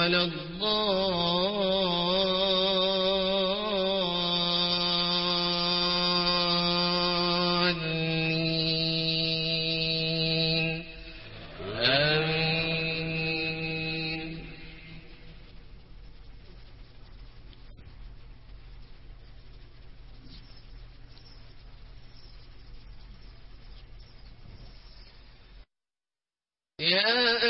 ولا الضالين. آمين. يا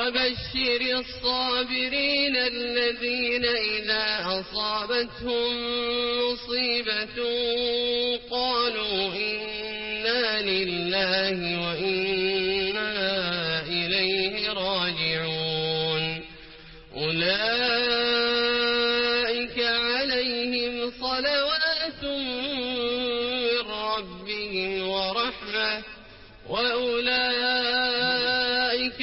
وبشر الصابرين الذين إذا أصابتهم مصيبة قالوا إنا لله وإنا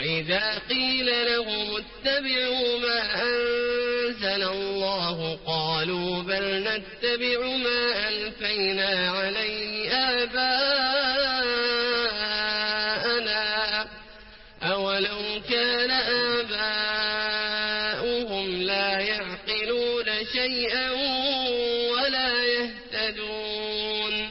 وإذا قيل لهم اتبعوا ما أنزل الله قالوا بل نتبع ما ألفينا عليه آباءنا أولو كان آباؤهم لا يعقلون شيئا ولا يهتدون